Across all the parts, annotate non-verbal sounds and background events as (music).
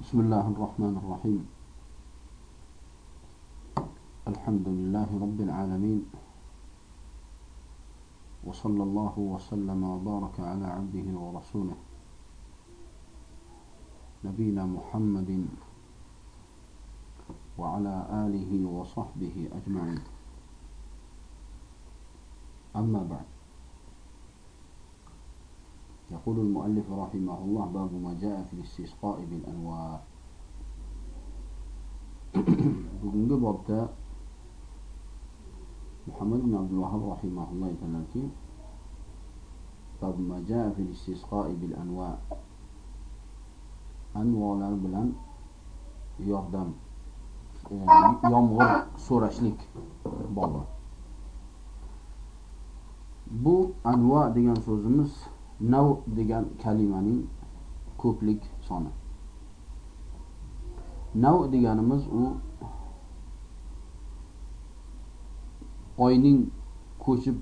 بسم الله الرحمن الرحيم. الحمد لله رب العالمين. وصلى الله وسلم وبارك على عبده ورسوله. نبينا محمد وعلى آله وصحبه أجمعين. أما بعد. يقول المؤلف رحمه الله باب ما جاء في الاستسقاء بالأنواع bugungi bobda muhammad ibn abdul vahab rahimahulloh aytadilarki bab ma jaa fil istisqoi bil anva anvolar bilan yordam yomg'ir so'rashlik bobi bu anva degan so'zimiz nav degan kalimaning ko'plik soni. Nav deganimiz u oyning ko'chib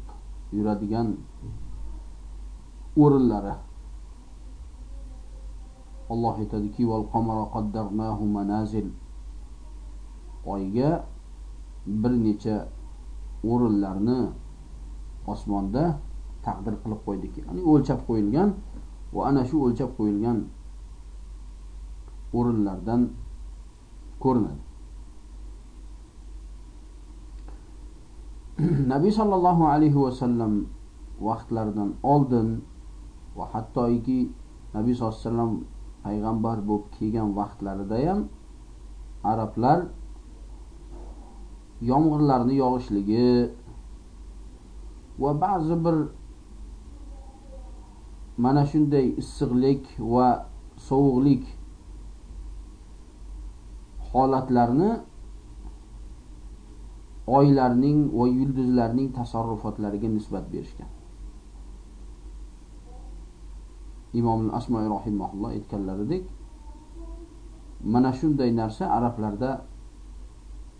yuradigan o'rinlari. Alloh aytadiki val qamara qaddarnahu manazil. Oyga bir necha o'rinlarni osmonda taqdir qilib qo'ydik. Ya'ni o'lchab qo'yilgan va ana shu o'lchab qo'yilgan o'rinlardan ko'rinadi. (clears throat) Nabiy sollallohu alayhi vasallam vaqtlaridan oldin va hattoki nabiy sallallohu alayhi vasallam payg'ambar bo'lib kelgan vaqtlarida ham arablar yomg'irlarni yog'ishligi va ba'zi bir mana shunday issiqlik va sovuqlik holatlarni oylarning va yulduzlarning tasarrufotlariga nisbat berishgan. Imom asmoi rohimaulloh aytganlaridek mana shunday narsa arablarda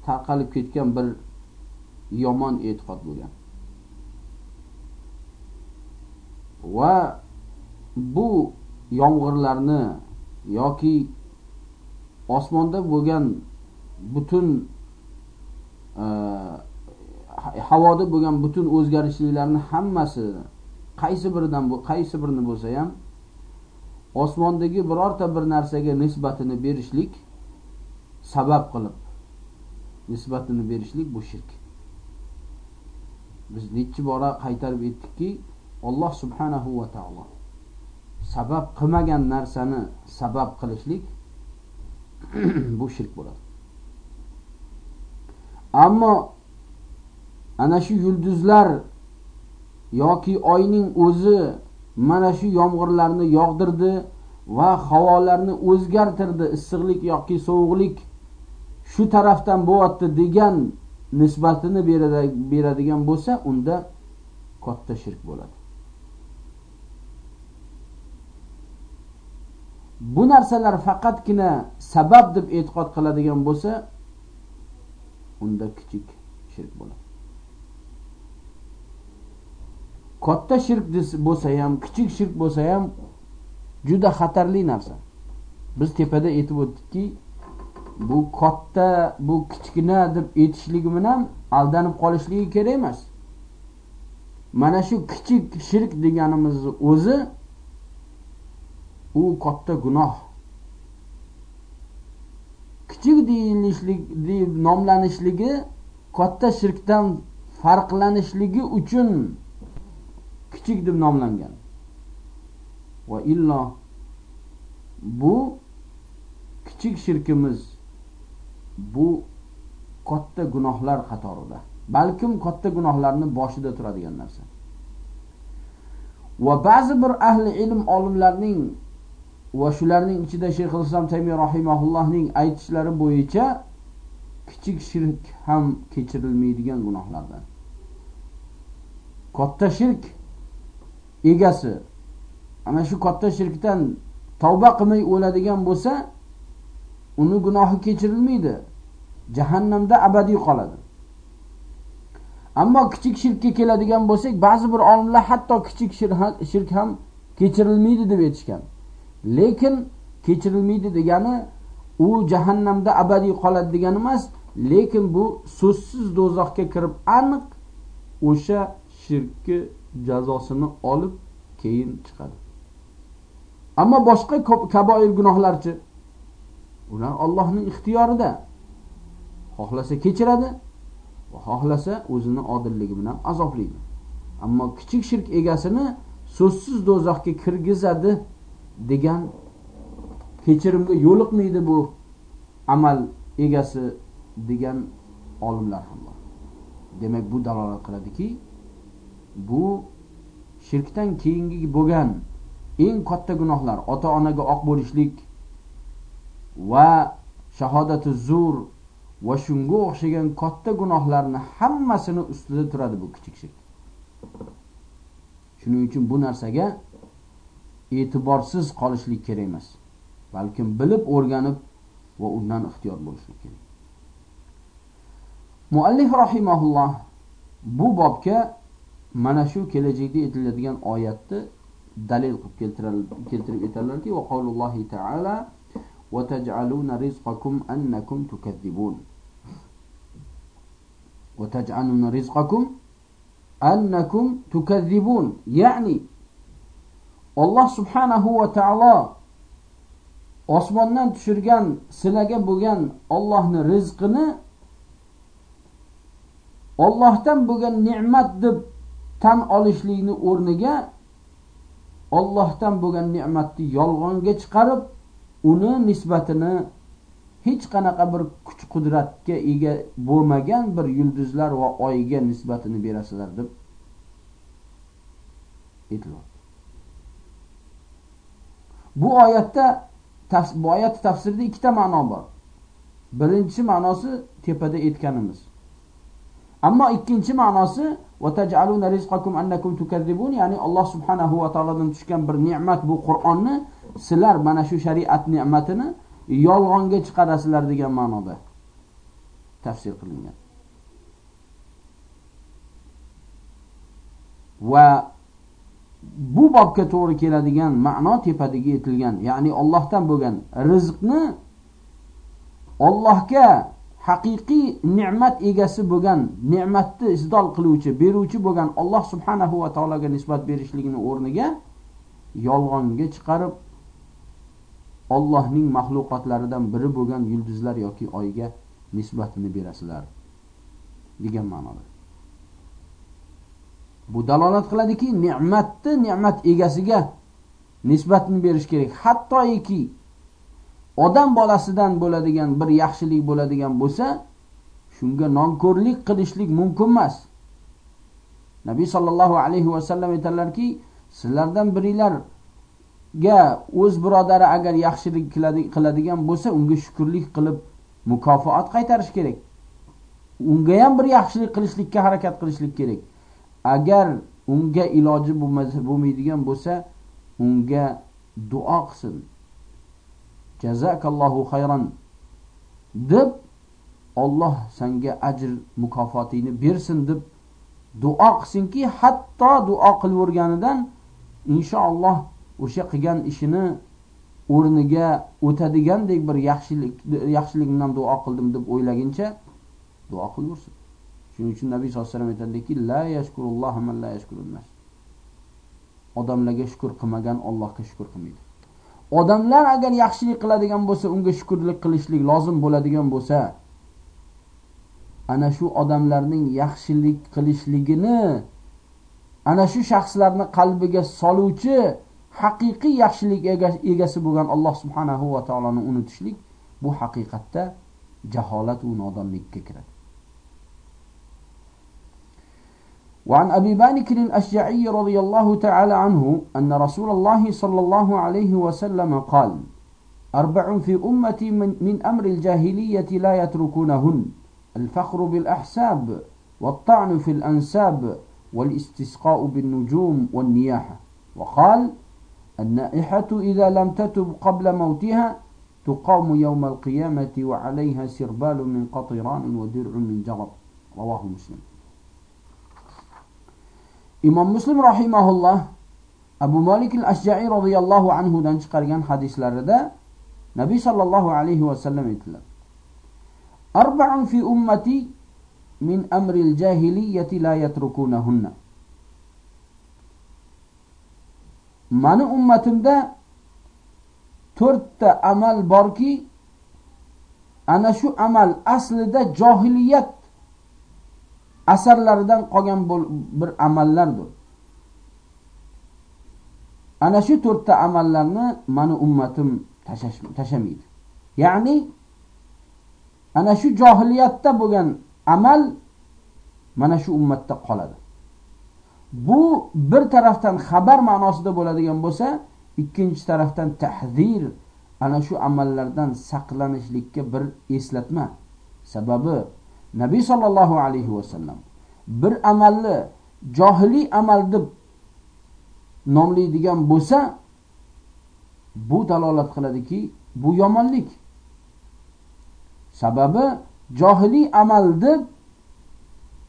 tarqalib ketgan bir yomon e'tiqod bo'lgan. Va bu yomg'irlarni yoki osmonda bo'lgan butun e, havoda bo'lgan butun o'zgarishliklarni hammasi qaysi biridan qaysi birini bo'lsa ham osmondagi birorta bir narsaga nisbatini berishlik sabab qilib nisbatini berishlik bu shirk. Biz nechi bora qaytarib aytdikki Alloh subhanahu va taolo sabab qilmagan narsani sabab qilishlik (clears throat) bu shirk bo'ladi. Ammo ana shu yulduzlar yoki oyning o'zi mana shu yomg'irlarni yog'dirdi va havolarni o'zgartirdi issiqlik yoki sovuqlik shu tarafdan bo'lyapti degan nisbatini beradigan bo'lsa unda katta shirk bo'ladi. Bu narsalar faqatgina sabab deb e'tiqod qiladigan bo'lsa unda kichik shirk bo'ladi. Katta shirk bo'lsa ham kichik shirk bo'lsa ham juda xatarli narsa. Biz tepada aytib o'tdikki bu katta bu kichkina deb aytishligi bilan aldanib qolishligi kerak emas. Mana shu kichik shirk deganimizni o'zi u katta gunoh. Kichik deyilishlik deb nomlanishligi katta shirkdan farqlanishligi uchun kichik deb nomlangan. Va illo bu kichik shirkimiz bu katta gunohlar qatorida. Balkim katta gunohlarni boshida turadigan narsa. Va ba'zi bir ahli ilm olimlarning va shularning ichida shayx islom taymiy rahimaullohning aytishlari bo'yicha kichik shirk ham kechirilmaydigan gunohlardan. Katta shirk egasi. Ana shu katta shirkdan tavba qilmay o'ladigan bo'lsa uni gunohi kechirilmaydi. Jahannamda abadiy qoladi. Ammo kichik shirkka keladigan bo'lsak ba'zi bir olimlar hatto kichik shirk ham kechirilmaydi deb aytishgan. Lekin kechirilmaydi degani u jahannamda abadiy qoladi degani emas lekin bu so'zsiz do'zaxga kirib aniq o'sha shirkni jazosini olib keyin chiqadi. Ammo boshqa kaboir gunohlarchi ular Allohning ixtiyorida. Xohlasa kechiradi va xohlasa o'zini odilligi bilan azoblaydi. Ammo kichik shirk egasini so'zsiz do'zaxga kirgizadi. Degan kechirimga yo'liqmaydi bu amal egasi degan olimlar ham bor. Demak bu dalolat qiladiki bu shirkdan keyingi bo'lgan eng katta gunohlar ota onaga oq bo'lishlik va shahodati zur va shunga o'xshagan katta gunohlarni hammasini ustida turadi bu kichik shirk. Shuning uchun bu narsaga e'tiborsiz qolishlik kerak emas balkim bilib o'rganib va undan ixtiyor bo'lishlik kerak muallif rahimaulloh bu bobga mana shu kelajakda aytiladigan oyatni dalil qilib keltirib aytadilarki va qavlullohi taala وتجعلون رزقكم أنكم تكذبون وتجعلون رزقكم أنكم تكذبون يعني Alloh subhanahu va taolo osmondan tushirgan sizlarga bo'lgan Allohning rizqini Allohdan bo'lgan ne'mat deb tan olishlikni o'rniga Allohdan bo'lgan ne'matni yolg'onga chiqarib, uni nisbatini hech qanaqa bir kuch qudratga ega bo'lmagan bir yulduzlar va oyga nisbatini berasizlar deb aytiladi. Bu oyatda bu oyat tafsirida ikkita ma'no bor. Birinchi ma'nosi tepada aytganimiz. Ammo ikkinchi ma'nosi va taj'aluna rizqakum annakum tukazzibun ya'ni Alloh subhanahu va taolodan tushgan bir ne'mat bu Qur'onni sizlar mana shu shariat ne'matini yolg'onga chiqarasizlar degan ma'noda tafsir qilingan. Va bu bobga to'g'ri keladigan ma'no tepadagi etilgan ya'ni Allohdan bo'lgan rizqni Allohga haqiqiy ne'mat egasi bo'lgan, ne'matni izdol qiluvchi, beruvchi bo'lgan Alloh subhanahu va taologa nisbat berishligini o'rniga yolg'onga chiqarib Allohning mahluqotlaridan biri bo'lgan yulduzlar yoki oyga nisbatini berasizlar degan ma'noda. Bu dalolat qiladiki, ne'matni ne'mat egasiga nisbatini berish kerak. Hattoki odam bolasidan bo'ladigan bir yaxshilik bo'ladigan bo'lsa, shunga nonko'rlik qilishlik mumkin emas. Nabiy sallallohu alayhi va sallam aytadilarki, sizlardan biringlarga o'z birodari agar yaxshilik qiladigan bo'lsa, unga shukrlik qilib mukofot qaytarish kerak. Unga ham bir yaxshilik qilishlikka harakat qilishlik kerak. Agar unga iloji bo'lmasa bo'lmaydigan bo'lsa, unga duo qilsin. jazakallohu xayron deb Alloh senga ajr mukofotingni bersin deb duo qilsinki, hatto duo qilaverganidan inshaalloh o'sha qilgan ishini o'rniga o'tadigandek bir yaxshilik yaxshilik bilan duo qildim deb o'ylaguncha duo qilaversin. Shuning uchun Nabiy sallallohu alayhi vasallam aytadiki, la yashkurullohu man la yashkurun. Odamlarga shukr qilmagan Allohga shukr qilmaydi. odamlar agar yaxshilik qiladigan bo'lsa unga shukurlik qilishlik lozim bo'ladigan bo'lsa ana shu odamlarning yaxshilik qilishligini ana shu shaxslarni qalbiga soluvchi haqiqiy yaxshilik egasi bo'lgan Alloh subhanahu va taoloni unutishlik bu haqiqatda jaholat va nodonlikka kiradi وعن أبي بكر الأشجعي رضي الله تعالى عنه أن رسول الله صلى الله عليه وسلم قال أربع في أمتي من, من أمر الجاهلية لا يتركونهن الفخر بالأحساب والطعن في الأنساب والاستسقاء بالنجوم والنياحة. وقال النائحة إذا لم تتب قبل موتها تقام يوم القيامة وعليها سربال من قطران ودرع من جرب رواه مسلم. Imom Muslim rahimahulloh Abu Malik al-Ashja'i roziyallohu anhudan chiqargan hadislarida nabiy sollallohu alayhi vasallam aytdilar. Arba'un fi ummati min amril jahiliyyati la yatrukunahunna. Mani ummatimda to'rtta amal borki ana shu amal aslida johiliyat asarlaridan qolgan bir amallardir ana shu to'rtta amallarni mani ummatim tashamaydi. Ya'ni ana shu johiliyatda bo'lgan amal mana shu ummatda qoladi. Bu bir tarafdan xabar ma'nosida bo'ladigan bo'lsa ikkinchi tarafdan tahzir ana shu amallardan saqlanishlikka bir eslatma sababi nabiy sollallohu alayhi vasallam bir amalni johiliy amal deb nomlaydigan bo'lsa bu dalolat qiladiki bu yomonlik. Sababi johiliy amal deb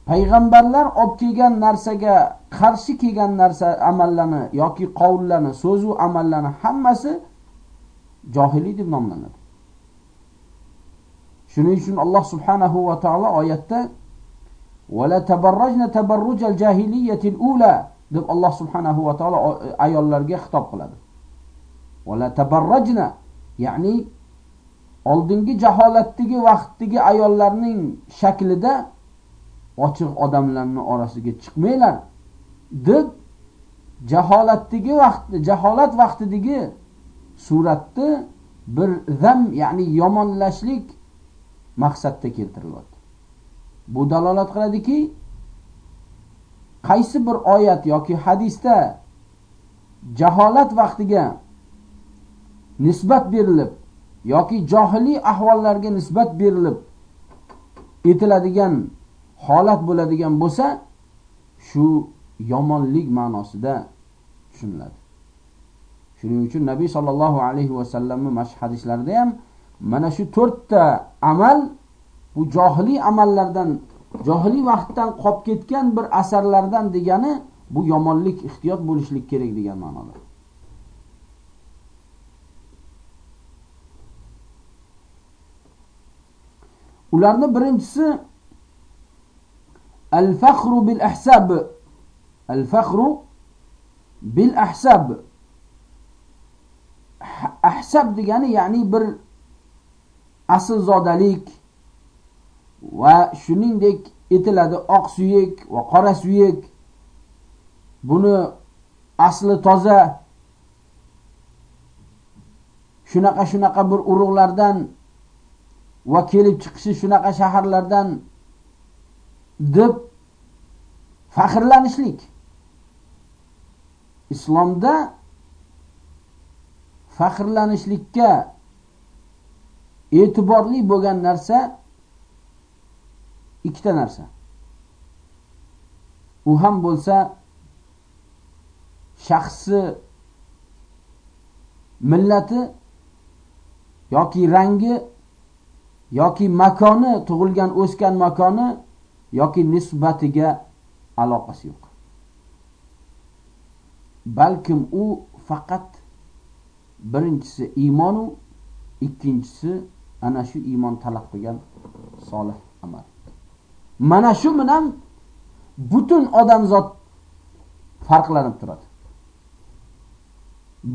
payg'ambarlar olib kelgan narsaga qarshi kelgan narsa amallarni yoki qovullarni so'zu amallarni hammasi johiliy deb nomlanadi. Shuning uchun alloh subhanahu va taolo oyatda vala tabarrajna tabarrujal jahiliyatil ula deb alloh subhanahu va taolo ayollarga xitob qiladi. Vala tabarrajna ya'ni oldingi jaholatdagi vaqtdagi ayollarning shaklida ochiq odamlarning orasiga chiqmanglar deb jaholatdagi vaqt jaholat vaqtidagi suratni bir zam ya'ni yomonlashlik maqsadda keltirilyapti bu dalolat qiladiki qaysi bir oyat yoki hadisda jaholat vaqtiga nisbat berilib yoki johiliy ahvollarga nisbat berilib etiladigan holat bo'ladigan bo'lsa shu yomonlik ma'nosida tushuniladi. Shuning uchun nabiy sallallohu alayhi va sallamning mashhadislarida ham mana shu to'rtta amal bu johiliy amallardan johiliy vaqtdan qolib ketgan bir asarlardan degani bu yomonlik ehtiyot bo'lishlik kerak degan ma'noda. Ularni birinchisi al faxru bil ahsab al faxru bil ahsab ahsab degani ya'ni bir aslzodalik va shuningdek etiladi oq suyak va qora suyak buni asli toza. Shunaqa shunaqa bir urug'lardan va kelib chiqishi shunaqa shaharlardan deb faxrlanishlik. Islomda faxrlanishlikka e'tiborli bo'lgan narsa ikkita narsa. U ham bo'lsa shaxsi millati yoki rangi yoki makoni tug'ilgan o'sgan makoni yoki nisbatiga aloqasi yo'q. Balkim u faqat birinchisi iymonu ikkinchisi ana shu iymon talab qilgan solih amal. Mana shu bilan butun odamzod farqlanib turadi.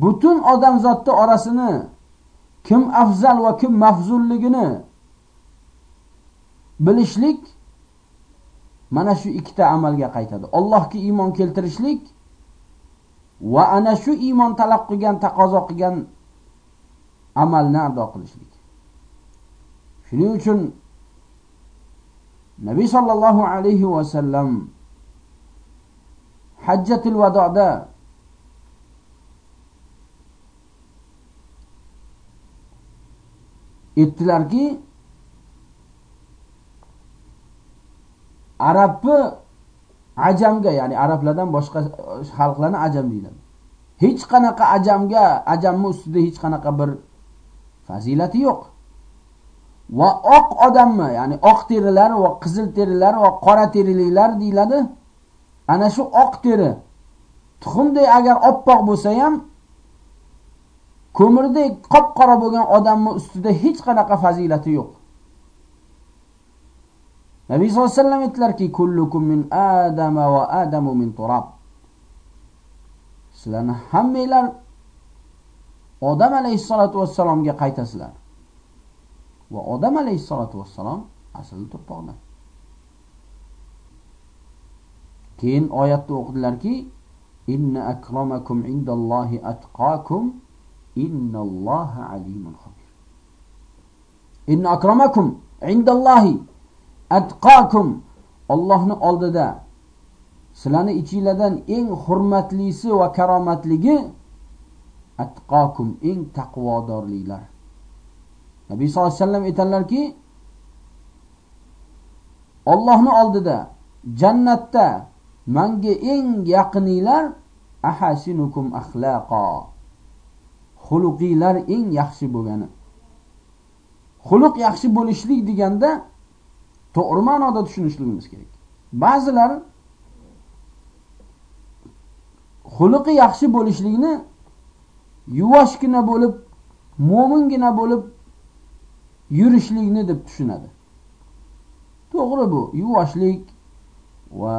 Butun odamzodni orasini kim afzal va kim mafzulligini bilishlik mana shu ikkita amalga qaytadi. Allohga iymon keltirishlik va ana shu iymon talab qilgan taqozo qilgan amalni ado qilishlik. Shuning uchun nabiy sollallohu alayhi vasallam hajjatil vadoda aytdilarki arabni ajamga ya'ni arablardan boshqa xalqlarni ajam deyiladi. Hech qanaqa ajamga ajamni ustida hech qanaqa bir fazilati yo'q. Va oq odammi ya'ni oq terilar va qizil terilar va qora teriliklar deyiladi. Ana shu oq teri. Tuxumdek agar oppoq bo'lsa ham ko'mirdek qop qora bo'lgan odamni ustida hech qanaqa fazilati yo'q. Nabiy sallallohu alayhi vasallam aytdilarki kullukum min adama va adamu min turab. Sizlarni hammanglar odam alayhissalotu vassalomga qaytasizlar. Va odam alayhissalotu vassalom asli turpoqdan keyin oyatda o'qidilarki inna akramakum indallohi atqakum innalloha alimun xabir. Inna akramakum indallohi atqakum Allohning oldida sizlarni ichinglardan eng hurmatlisi va karomatligi atqokum eng taqvodorliklar. Nabiy sallallohu alayhi vasallam aytadilarki Allohni oldida jannatda manga eng yaqininglar ahasinukum axlaqo xuluqiylar eng yaxshi bo'lgani xuluq yaxshi bo'lishlik deganda to'g'ri ma'noda tushunishligimiz kerak. Ba'zilar xuluqi yaxshi bo'lishlikni yuvoshgina bo'lib mo'mingina bo'lib yurishlikni deb tushunadi. To'g'ri bu yuvoshlik va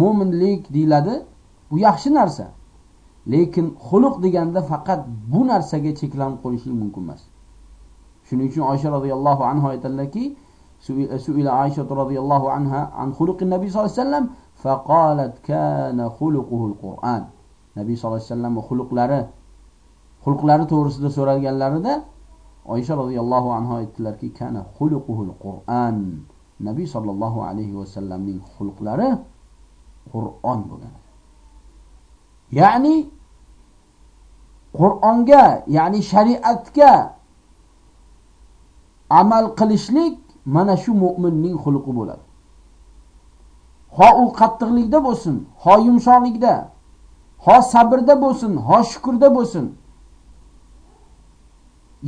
mo'minlik deyiladi. Bu yaxshi narsa. Lekin xuluq deganda faqat bu narsaga cheklanib qo'yishlik mumkin emas. Shuning uchun oysha roziyallohu anhu aytadilarki suila Aisha radhiyallohu anha an xuluqi nabiy sollallohu alayhi vasallam faqalat kana xuluquhul qur'an nabiy sallallohu alayhi vasallam xuluqlari xulqlari to'g'risida so'ralganlarida oysha roziyallohu anhu aytdilarki kana xuluquhul qur'an. Nabiy sollallohu alayhi vasallamning xulqlari qur'on bo'lgan ya'ni qur'onga ya'ni shariatga amal qilishlik mana shu mo'minning xulqi bo'ladi. Ho u qattiqlikda bo'lsin ho yumshoqlikda ho sabrda bo'lsin ho shukurda bo'lsin.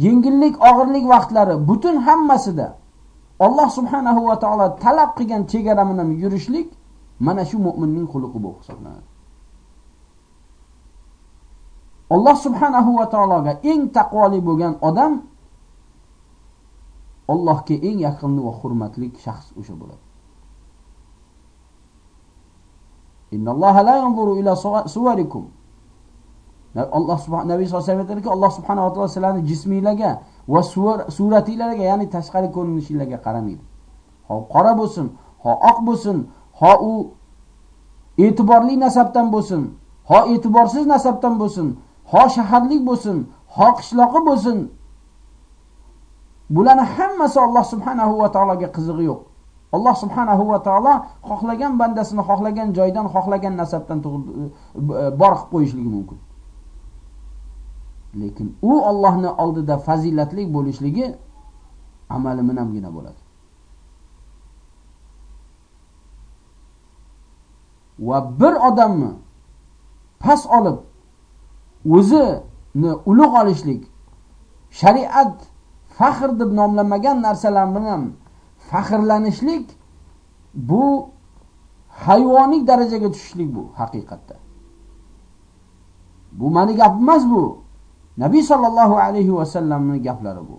Yengillik og'irlik vaqtlari butun hammasida Alloh subhanahu va taolo talab qilgan chegara bilan yurishlik mana shu mu'minning xuluqi bo'lib hisoblanadi. Alloh subhanahu va taologa eng taqvoli bo'lgan odam Allohga eng yaqinli va hurmatli shaxs o'sha bo'ladi. Innalloha la yanzuru ila suwarikum Alloh subhanahu nabiy sollallohu alayhi vasallam Alloh subhanahu va taolo sizlarning jisminglarga va suratinglarga, ya'ni tashqari ko'rinishinglarga qaramaydi. Ho qora bo'lsin, ho oq bo'lsin, ho u e'tiborli nasabdan bo'lsin, ho e'tiborsiz nasabdan bo'lsin, ho shaharlik bo'lsin, ho qishloqi bo'lsin. Bularni hammasi Alloh subhanahu va taologa qizig'i yo'q. Alloh subhanahu va taolo xohlagan bandasini xohlagan joydan, xohlagan nasabdan e, e, bor qilib qo'yishligi mumkin. Lekin u Allohning oldida fazilatli bo'lishligi amali bilangina bo'ladi. Va bir odamni pas olib o'zini ulug' olishlik shariat faxr deb nomlanmagan narsalar bilan faxrlanishlik bu hayvoniy darajaga tushishlik bu haqiqatda. Bu mani gap emas bu. Nabiy sollallohu alayhi vasallamni gaplari bu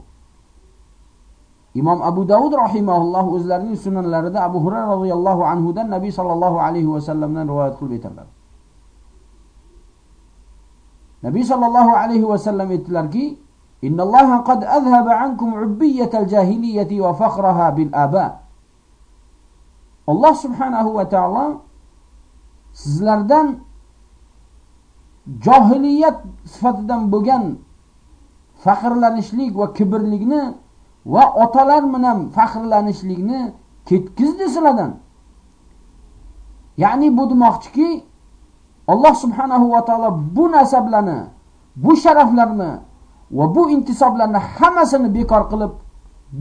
imom abu davud rahimaulloh o'zlarining sunanlarida abu hurayra roziyallohu anhudan nabiy sollallohu alayhi vasallamdan rivoyat qilib aytadilar nabiy sollallohu alayhi vasallam aytdilarki إن الله قد أذهب عنكم عبية الجاهلية وفخرها بالآباء الله سبحانه وتعالى sizlardan johiliyat sifatidan bo'lgan faxrlanishlik va kibrlikni va otalar bilan faxrlanishlikni ketkizdi sizlardan. Ya'ni bu demoqchiki alloh subhanahu va taolo bu nasablarni bu sharaflarni va bu intisoblarni hammasini bekor qilib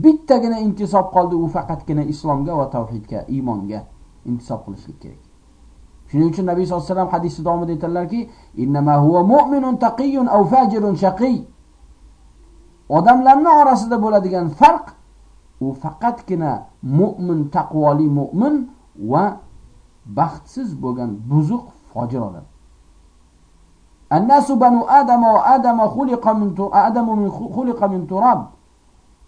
bittagina intisob qoldi u faqatgina islomga va tavhidga iymonga intisob qilishlik kerak. Shuning uchun Nabiy sollallohu alayhi vasallam hadisni davomida aytadilarki, "Innama huwa mu'minun taqiyun aw fajirun shaqiy." Odamlarning orasida bo'ladigan farq u faqatgina mu'min taqvoli mu'min va baxtsiz bo'lgan buzuq fojir odam. Annasu banu Adam va Adam xuliqa min Adam min xuliqa min turab.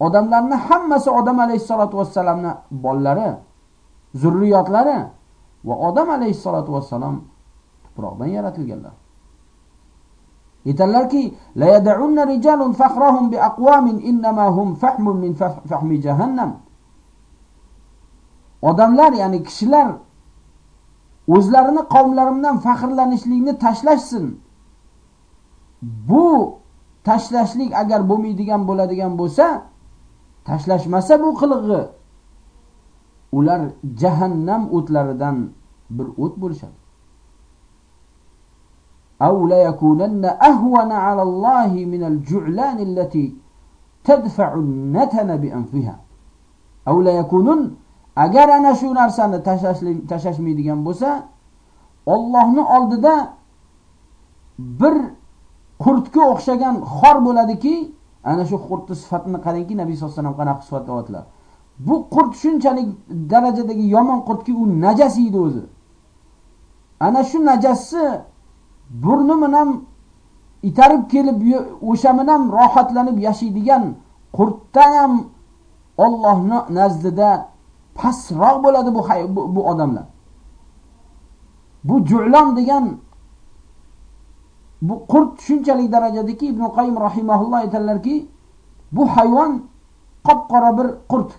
Odamlarning hammasi odam alayhisolatu vasallamning bolalari, zurriyotlari va odam alayhissalotu vassalom tuproqdan yaratilganlar. Aytadilarki la yad'unna rijalun fakhrahum bi aqwamin innama hum fahmun min fahmi jahannam. Odamlar ya'ni kishilar o'zlarini qavmlarimdan faxrlanishlikni tashlashsin. Bu tashlashlik agar bo'lmaydigan bo'ladigan bo'lsa tashlashmasa bu qilig'i. ular jahannam o'tlaridan bir o't bo'lishadi أو ليكونن أهون على الله من الجعلان التي تدفع النتن بأنفها أو ليكونن agar ana shu narsani tashlashmaydigan bo'lsa Allohning oldida bir qurtga o'xshagan xor bo'ladiki ana shu qurtni sifatini qarangki nabiy sallallohu alayhi vasallam qanaqa sifatlayaptilar bu qurt shunchalik darajadagi yomon qurtki u najas edi o'zi. Ana shu najasni burni bilan itarib kelib o'sha bilan rohatlanib yashaydigan qurtdan ham Allohni nazdida pastroq bo'ladi bu, bu bu odamlar. Bu ju'lon degan bu qurt shunchalik darajadaki ibn qayim rahimahulloh aytadilarki bu hayvon qop qora bir qurt.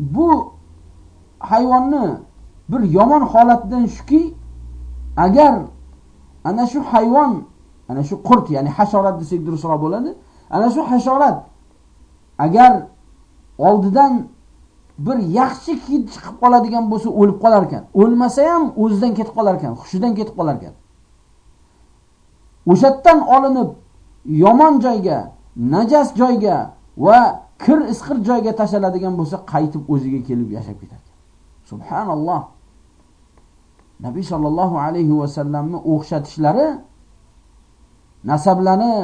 Bu hayvonni bir yomon holatdan shuki agar ana shu hayvon ana shu qurt ya'ni hasharot desak durustroq bo'ladi ana shu hasharot agar oldidan bir yaxshi hid chiqib qoladigan bo'lsa o'lib qolar ekan. O'lmasa ham o'zidan ketib qolar ekan hushidan ketib qolar ekan. O'sha olinib yomon joyga najas joyga va kir isqir joyga tashlanadigan bo'lsa qaytib o'ziga kelib yashab ketar ekan subhanalloh. Nabiy sollallohu alayhi vasallamni o'xshatishlari nasablarni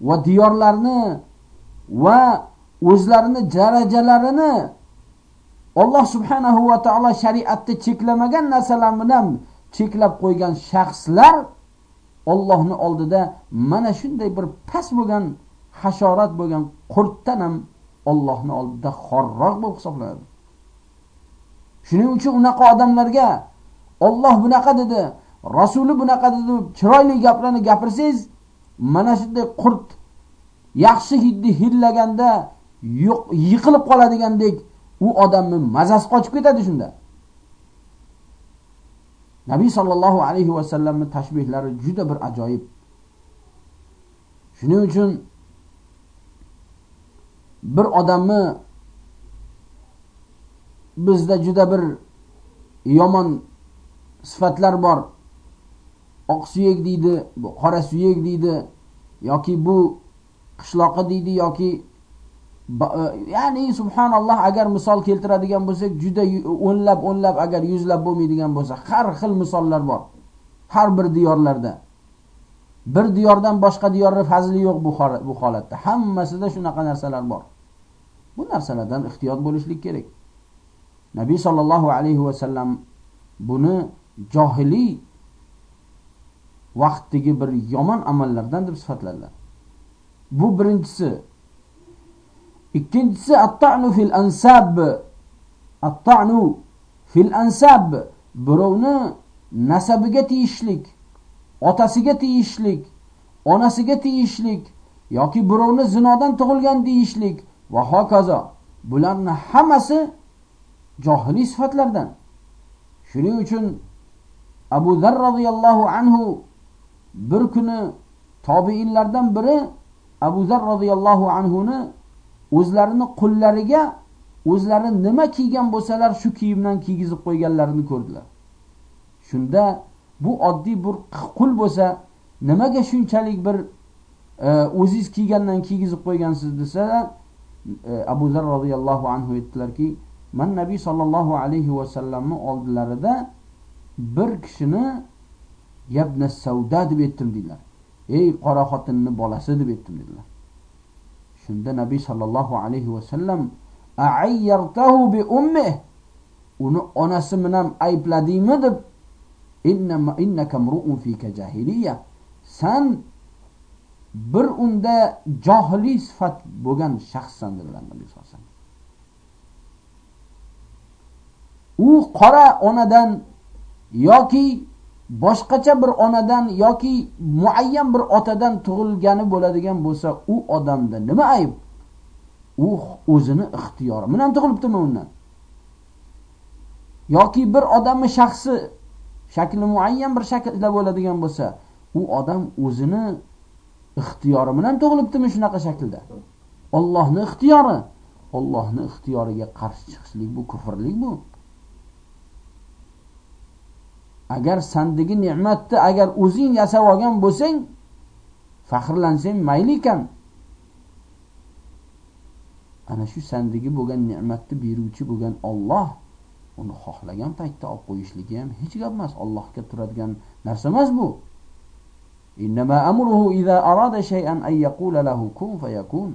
va diyorlarni va o'zlarini darajalarini Alloh subhanahu va taolo shariatda cheklamagan narsalar bilan cheklab qo'ygan shaxslar Allohni oldida mana shunday bir past bo'lgan hasharat bo'lgan qurtdan ham Allohning oldida xorroq bo'lib hisoblanadi. Shuning uchun unaqa odamlarga Alloh bunaqa dedi, Rasuli bunaqa dedi, chiroyli gaplarni gapirsangiz, mana shunday qurt yaxshi hidni hillaganda yiqilib qoladigandek u odamni mazasi qochib ketadi shunda nabiy sallallohu alayhi va sallamning tashbihlari juda bir ajoyib shuning uchun bir odamni bizda juda bir yomon sifatlar bor. Oq suyak deydi qora suyak deydi yoki bu qishloqi deydi yoki e, ya'ni subhanalloh agar misol keltiradigan bo'lsak juda o'nlab o'nlab agar yuzlab bo'lmaydigan bo'lsa har xil misollar bor. Har bir diyorlarda. Bir diyordan boshqa diyorni fazli yo'q bu holatda. Hammasida shunaqa narsalar bor. Bu narsalardan ehtiyot bo'lishlik kerak. Nabiy sollallohu alayhi vasallam buni johiliy vaqtdagi bir yomon amallardan deb sifatladilar bu birinchisi. Ikkinchisi at-ta'nu fil ansab. At-ta'nu fil ansab. Birovni nasabiga tiyishlik otasiga tiyishlik onasiga tiyishlik yoki birovni zinodan tug'ilgan deyishlik va hokazo bularni hammasi johiliy sifatlardan. Shuning uchun abu zar roziyallohu anhu bir kuni tobiinlardan biri abu zar roziyallohu anhuni o'zlarini qullariga o'zlari nima kiygan bo'lsalar shu kiyimdan kiygizib qo'yganlarini ko'rdilar. Shunda bu oddiy bir qul bo'lsa nimaga shunchalik bir e, o'ziz kiygandan kiygizib qo'ygansiz desa abu zar roziyallohu anhu aytdilarki man nabiy sollallohu alayhi vasallamni oldilarida bir kishini yabna savda deb aytdim dedilar ey qora xotinni bolasi deb aytdim dedilar shunda nabiy sollallohu alayhi vasallam aayyartahu bi ummih uni onasi bilan aybladingmi deb innaka mru'un fika jahiliya san bir unda johiliy sifat bo'lgan shaxssan dedilar nabiy sallallohu alayhi vasallam. U qora onadan yoki boshqacha bir onadan yoki muayyan bir otadan tug'ilgani bo'ladigan bo'lsa u odamda nima ayb? U o'zini ixtiyori. Bilan tug'ilibdimi undan? Yoki bir odamni shaxsi shakli muayyan bir shaklda bo'ladigan bo'lsa u odam o'zini ixtiyori bilan tug'ilibdimi shunaqa shaklda? Ollohni ixtiyori. Ollohni ixtiyoriga qarshi chiqishlik bu kufrlik bu. Agar sandagi ne'matni agar o'zing yasab olgan bo'lsang faxrlansang mayli ekan. Ana shu sandagi bo'lgan ne'matni beruvchi bo'lgan Alloh uni xohlagan paytda olib qo'yishligi ham hech gap emas. Allohga turadigan narsa emas bu. إنما أمره إذا أراد شيئا أن يقول له كن فيكون.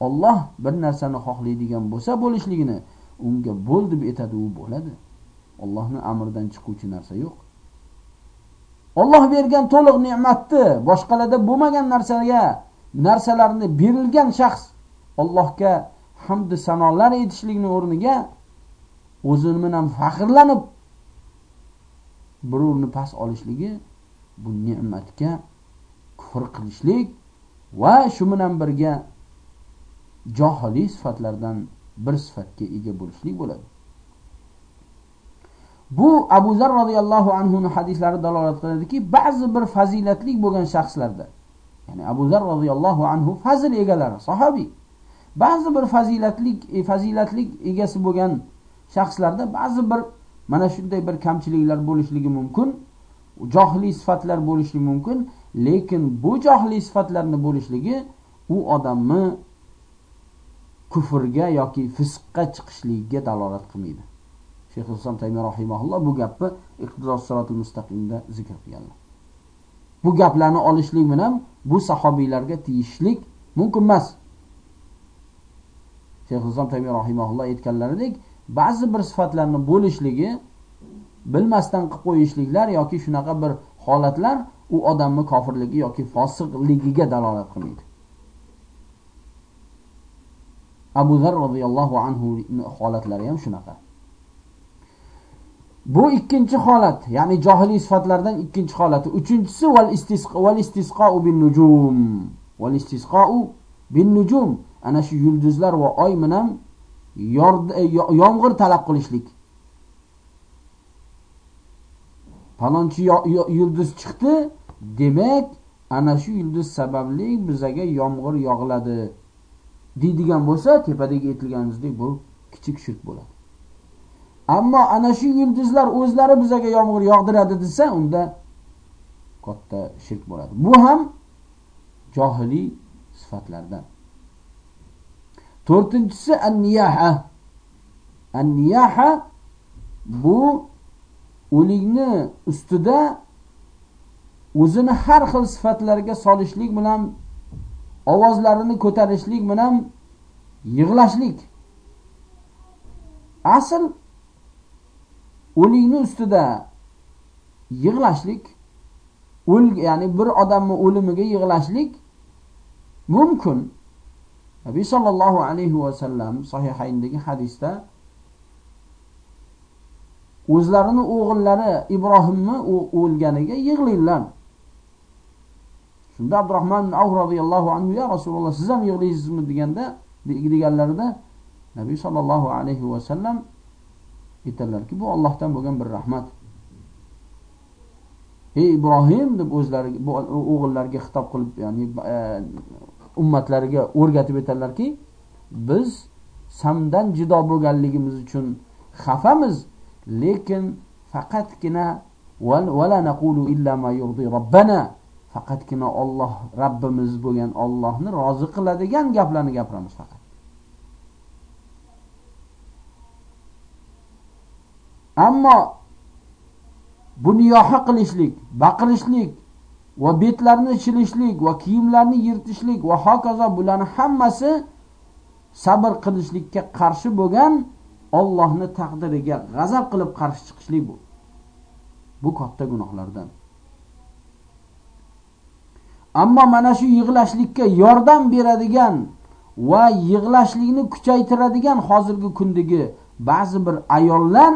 Alloh bir narsani xohlaydigan bo'lsa bo'lishligini unga bo'l deb aytadi u bo'ladi. Allohni amridan chiquvchi narsa yo'q. Alloh bergan to'liq ne'matni boshqalarda bo'lmagan narsaga narsalarni berilgan shaxs Allohga hamd sanolar aytishlikni o'rniga o'zini bilan faxrlanib birovni past olishligi bu ne'matga kufr qilishlik va shu bilan birga johiliy sifatlardan bir sifatga ega bo'lishlik bo'ladi. Bu abu zar roziyallohu anhuni hadislari dalolat qiladiki ba'zi bir fazilatli bo'lgan shaxslarda ya'ni abu zar roziyallohu anhu fazil egalari sahobiy ba'zi bir fazilatli fazilatli egasi bo'lgan shaxslarda ba'zi bir mana shunday bir kamchiliklar bo'lishligi mumkin. Johiliy sifatlar bo'lishi mumkin lekin bu johiliy sifatlarni bo'lishligi u odamni kufrga yoki fisqqa chiqishligiga dalolat qilmaydi. Shayx islom taymiy rahimaulloh bu gapni iqtidos sirotil mustaqimda zikr qilganlar. Bu gaplarni olishlik bilan bu sahobiylarga tegishlik mumkin emas. Shayx islom taymiy rahimaulloh aytganlaridek ba'zi bir sifatlarni bo'lishligi bilmasdan qilib qo'yishliklar yoki shunaqa bir holatlar u odamni kofirligi yoki fosiqligiga dalolat qilmaydi. Abu zar roziyallohu anhu holatlari ham shunaqa. Bu ikkinchi holat ya'ni johiliy sifatlardan ikkinchi holati. Uchinchisi val istisqo val istisqou bin nujum val istisqou bin nujum ana shu yulduzlar va oy bilan e, yomg'ir talab qilishlik. Falonchi yulduz chiqdi. Demak ana shu yulduz sababli bizaga yomg'ir yog'iladi deydigan bo'lsa tepadagi aytilganimizdek bu kichik shirk bo'ladi. Ammo ana shu yulduzlar o'zlari bizaga yomg'ir yog'diradi desa unda katta shirk bo'ladi. Bu ham johiliy sifatlardan. To'rtinchisi an-niyaha. An-niyaha bu o'likni ustida o'zini har xil sifatlarga solishlik bilan ovozlarini ko'tarishlik bilan yig'lashlik. Asl o'likni ustida yig'lashlik o'l ya'ni bir odamni o'limiga yig'lashlik mumkin. Nabiy sollallohu alayhi vasallam sahihayndagi hadisda o'zlarini o'g'illari ibrohimni o'lganiga yig'linglar. shunda abdurahmon avf roziyallohu anhu ya rasululloh siz ham yig'laysizmi deganda deganlarida nabiy sollallohu alayhi vasallam aytadilarki bu ollohdan bo'lgan bir rahmat ey ibrohim deb o'zlariga bu o'g'illariga xitob qilib ya'ni e, ummatlariga o'rgatib aytadilarki biz samdan jido bo'lganligimiz uchun xafamiz lekin faqatgina vala naqulu illa ma yurdi robbana faqatgina Alloh Rabbimiz bo'lgan Allohni rozi qiladigan gaplarni gapiramiz faqat. Ammo bu niyoha qilishlik baqirishlik va betlarni chilishlik va kiyimlarni yirtishlik va hokazo bularni hammasi sabr qilishlikka qarshi bo'lgan Allohni taqdiriga g'azab qilib qarshi chiqishlik bu. Bu katta gunohlardan. Ammo mana shu yig'lashlikka yordam beradigan va yig'lashlikni kuchaytiradigan hozirgi kundagi ba'zi bir ayollar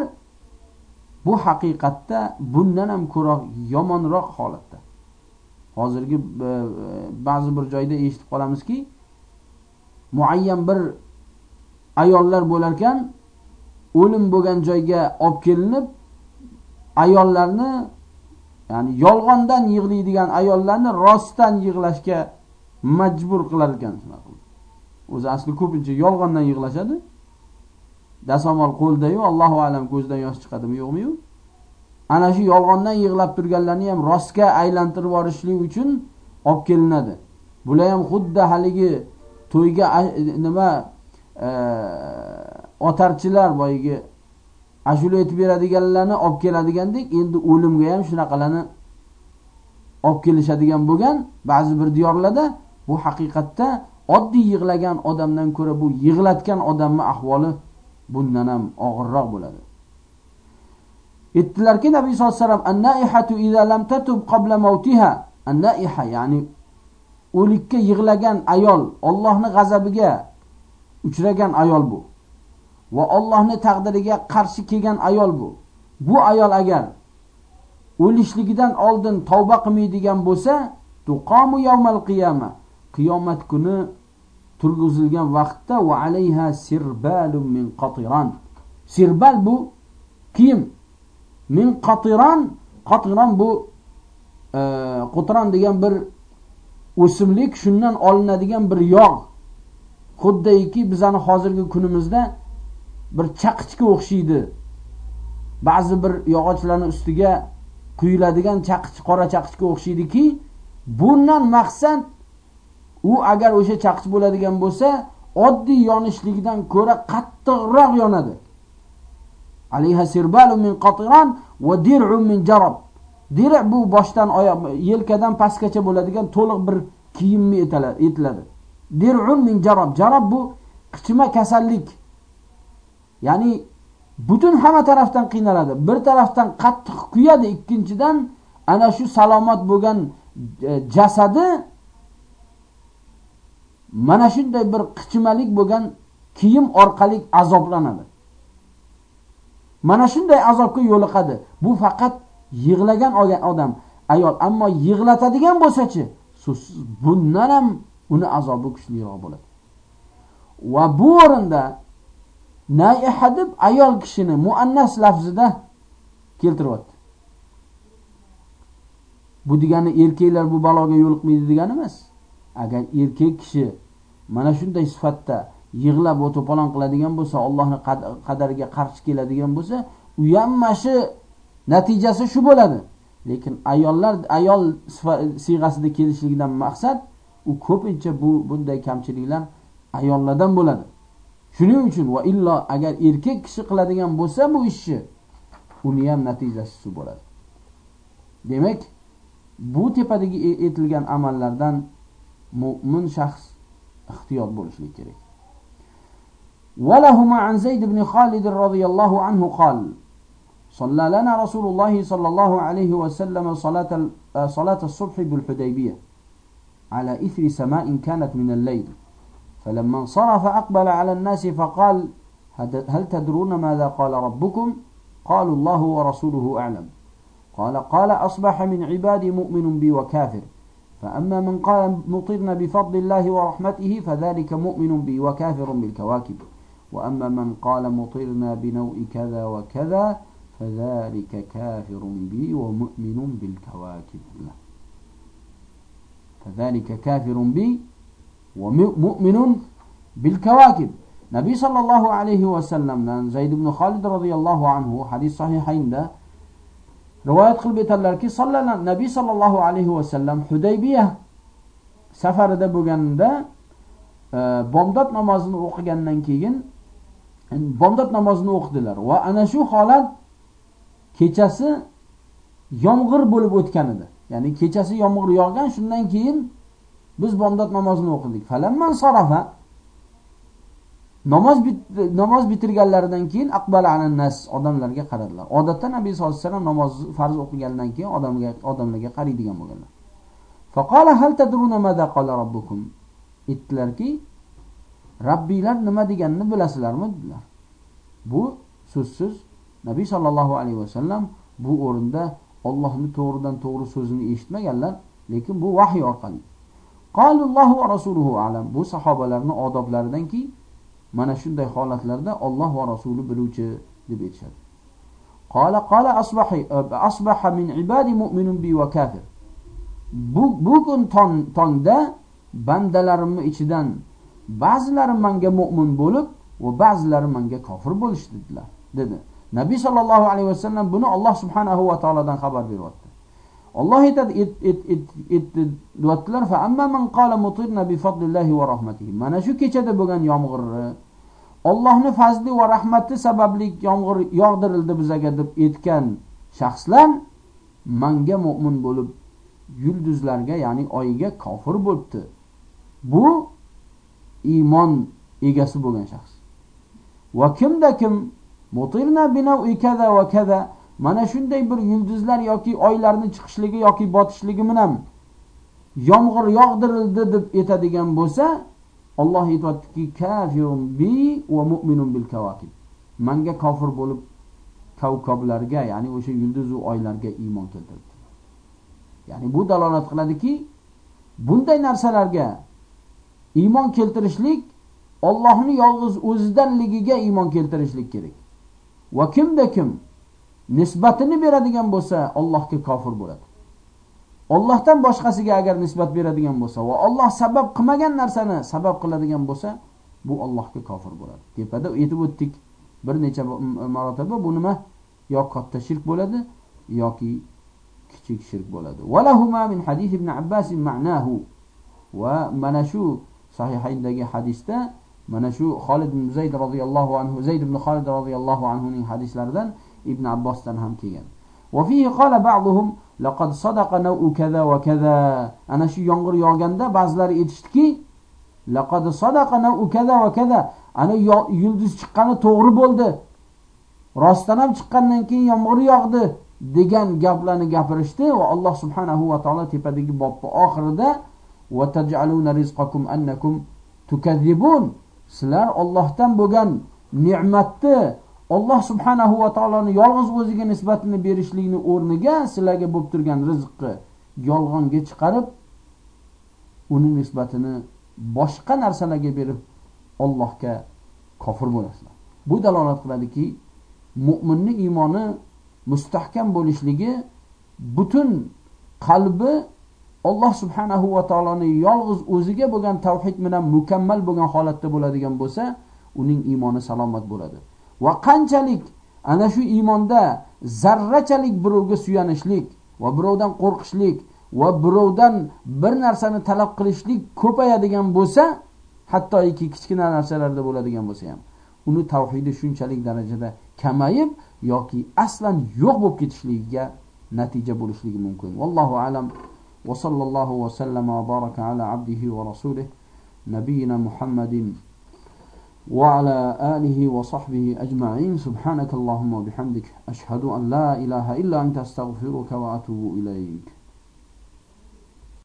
bu haqiqatda bundan ham ko'ra yomonroq holatda. Hozirgi e, ba'zi bir joyda eshitib qolamizki muayyan bir ayollar bo'larkan o'lim bo'lgan joyga olib kelinib ayollarni ya'ni yolg'ondan yig'laydigan ayollarni rostdan yig'lashga majbur qilar ekan shunaqa o'zi asli ko'pincha yolg'ondan yig'lashadi. Dasamol qo'ldayu allohu alam ko'zidan yosh chiqadimi yo'qmiyu? Ana shu yolg'ondan yig'lab turganlarni ham rostga aylantirib yuborishlik uchun olib kelinadi. Bular ham xuddi haligi to'yga nima e, otarchilar boyagi ashula aytib beradiganlarni olib keladigandek endi o'limga ham shunaqalarni olib kelishadigan bo'lgan ba'zi bir diyorlarda bu haqiqatda oddiy yig'lagan odamdan ko'ra bu yig'latgan odamni ahvoli bundan ham og'irroq bo'ladi. Aytdilarki nabiy sallallohu alayhi vasallam annaihatu idza lam tatub qabla mawtiha. Annaiha ya'ni o'likka yig'lagan ayol Allohning g'azabiga uchragan ayol bu. Va Allohning taqdiriga qarshi kelgan ayol bu. Bu ayol agar o'lishligidan oldin tavba qilmaydigan bo'lsa tuqomu yawmal qiyama qiyomat kuni turg'izilgan vaqtda va alayha sirbalun min qatiran. Sirbal bu kiyim min qatiran qatiran bu e, degan bir o'simlik shundan olinadigan bir yog' xuddiki bizani hozirgi kunimizda bir chaqichga o'xshaydi. Ba'zi bir yog'ochlarni ustiga quyiladigan chaqich qora chaqichga o'xshaydiki bundan maqsad u agar o'sha chaqich bo'ladigan bo'lsa oddiy yonishlikdan ko'ra qattiqroq yonadi. Alayha sirbalu min qatiran va dir'un min jarab. Dir bu boshdan oyoq yelkadan pastgacha bo'ladigan to'liq bir kiyimni etiladi. Dir'un min jarab. Jarab bu qichma kasallik ya'ni butun hamma tarafdan qiynaladi. Bir tarafdan qattiq kuyadi ikkinchidan ana shu salomat bo'lgan e, jasadi mana shunday bir qichimalik bo'lgan kiyim orqali azoblanadi. Mana shunday azobga yo'liqadi. Bu faqat yig'lagan olgan odam. Ayol ammo yig'latadigan bo'lsachi so'zsiz bundan ham uni azobi kuchliroq bo'ladi. Va bu o'rinda naiha deb ayol kishini muannas lafzida keltiryapti. Bu degani erkaklar bu baloga yo'liqmaydi degani emas. Agar erkak kishi mana shunday sifatda yig'lab va to'polon qiladigan bo'lsa allohni qadariga qarshi keladigan bo'lsa u ham mana shu natijasi shu bo'ladi. Lekin ayollar ayol siyg'asida kelishligidan maqsad u ko'pincha bu bunday kamchiliklar ayollardan bo'ladi. shuning uchun va illo agar erkak kishi qiladigan bo'lsa bu ishni uni ham natijasi shu bo'ladi demak bu tepadagi aytilgan amallardan mo'min shaxs اختيار bo'lishligi kerak ولهما عن زيد بن خالد رضي الله عنه قال صلى لنا رسول الله صلى الله عليه وسلم صلاة صلاة الصبح بالحديبية على إثر سماء كانت من الليل فلما انصرف أقبل على الناس فقال هل تدرون ماذا قال ربكم؟ قالوا الله ورسوله أعلم. قال قال أصبح من عبادي مؤمن بي وكافر. فأما من قال مطرنا بفضل الله ورحمته فذلك مؤمن بي وكافر بالكواكب. وأما من قال مطرنا بنوء كذا وكذا فذلك كافر بي ومؤمن بالكواكب. فذلك كافر بي ومؤمن بالكواكب نبي صلى الله عليه وسلم زيد بن خالد رضي الله عنه حديث صحيحين ده rivoyat qilib aytadilarki nabiy sollallohu alayhi vasallam hudaybiya safarida bo'lganda e, bomdod namozini o'qigandan keyin bomdod namozini o'qidilar va ana shu holat kechasi yomg'ir bo'lib o'tgan edi ya'ni kechasi yomg'ir yog'gan shundan keyin biz bomdod namozini o'qidik falamman sarafa. Namoz namoz bitirganlaridan keyin aqbala nas odamlarga qaradilar. Odatda nabiy sallallohu alayhi vasallam namoz farz o'qigandan keyin odamga odamlarga qaraydigan bo'lganlar faqala hal tadruna madha qala robbukum aytdilarki rabbiylar nima deganini bilasizlarmi? dedilar. Bu so'zsiz nabiy sollallohu alayhi vasallam bu o'rinda Allohning to'g'ridan to'g'ri so'zini eshitmaganlar lekin bu vahiy orqali Qalullohu va rasuluhu alam. Bu sahobalarning odoblaridanki mana shunday holatlarda Alloh va rasuli biluvchi deb aytishadi. Qala qala asbahi asbaha min ibadi mu'minun bi va kafir. Bu bugun tongda bandalarimni ichidan ba'zilari menga mu'min bo'lib va ba'zilari menga kofir bo'lishdi dedilar dedi. Nabiy sallallohu alayhi vasallam buni Alloh subhanahu va taolodan xabar beryapti. Alloh aytadi deyaptilar fa amma man qala mutirna bi fadlillahi va rahmatihi. Mana shu kechada bo'lgan yomg'irni Allohning fazli va rahmati sababli yomg'ir yog'dirildi bizaga deb aytgan shaxslar manga mu'min bo'lib yulduzlarga ya'ni oyiga kofir bo'libdi. Bu iymon egasi bo'lgan shaxs. Va kimda kim mutirna binavi kaza va kaza mana shunday bir yulduzlar yoki oylarni chiqishligi yoki botishligi bilan yomg'ir yog'dirildi deb aytadigan bo'lsa Alloh aytadiki kafirun bi va mu'minun bil kawakib. Menga kofir bo'lib kavkoblarga, ya'ni o'sha yulduz va oylarga iymon keltirdi. Ya'ni bu dalolat qiladiki, bunday narsalarga iymon keltirishlik Allohni yolg'iz o'zidanligiga iymon keltirishlik kerak. Va kimda kim nisbatini beradigan bo'lsa, Allohga kofir bo'ladi. Allohdan boshqasiga agar nisbat beradigan bo'lsa va Alloh sabab qilmagan narsani sabab qiladigan bo'lsa, bu Allohga kofir bo'ladi. Tepada aytib o'tdik bir necha marotaba bu nima yo katta shirk bo'ladi yoki kichik shirk bo'ladi. Walahuma min hadis ibn Abbas ma'nahu va mana shu sahihayndagi hadisda mana shu Xolid ibn Zayd radhiyallohu anhu Zayd ibn Xolid radhiyallohu anhu ning hadislaridan Ibn Abbosdan ham kelgan. Wa fihi qala ba'dhum laqad sadaqa nau kaza wa kaza ana shu yomg'ir yog'ganda ba'zilari aytishdiki laqad sadaqa nau kaza va kaza ana yulduz chiqqani to'g'ri bo'ldi. Rostdan ham chiqqandan keyin yomg'ir yog'di degan gaplarni gapirishdi va alloh subhanahu va taolo tepadagi bobni oxirida va taj'aluna rizqakum annakum tukazzibun sizlar Allohdan bo'lgan ne'matni Alloh subhanahu va taoloni yolg'iz o'ziga nisbatini berishlikni o'rniga sizlarga bo'lib turgan rizqni yolg'onga chiqarib uning nisbatini boshqa narsalarga berib Allohga kofir bo'lasizlar. Bu dalolat qiladiki, mu'minning iymoni mustahkam bo'lishligi butun qalbi Alloh subhanahu va taoloni yolg'iz o'ziga bo'lgan tavhid bilan mukammal bo'lgan holatda bo'ladigan bo'lsa, uning iymoni salomat bo'ladi. Va qanchalik ana shu iymonda zarrachalik birovga suyanishlik va birovdan qo'rqishlik va birovdan bir narsani talab qilishlik ko'payadigan bo'lsa hattoki kichkina narsalarda bo'ladigan bo'lsa ham uni tavhidi shunchalik darajada kamayib yoki aslan yo'q bo'lib ketishligiga natija bo'lishligi mumkin. Vallohu alam. Va sallallohu vasallam va baraka ala abdihi va rasulih nabiyina muhammadin وعلى آله وصحبه أجمعين. سبحانك اللهم وبحمدك أشهد أن لا إله إلا أنت أستغفرك وأتوب إليك.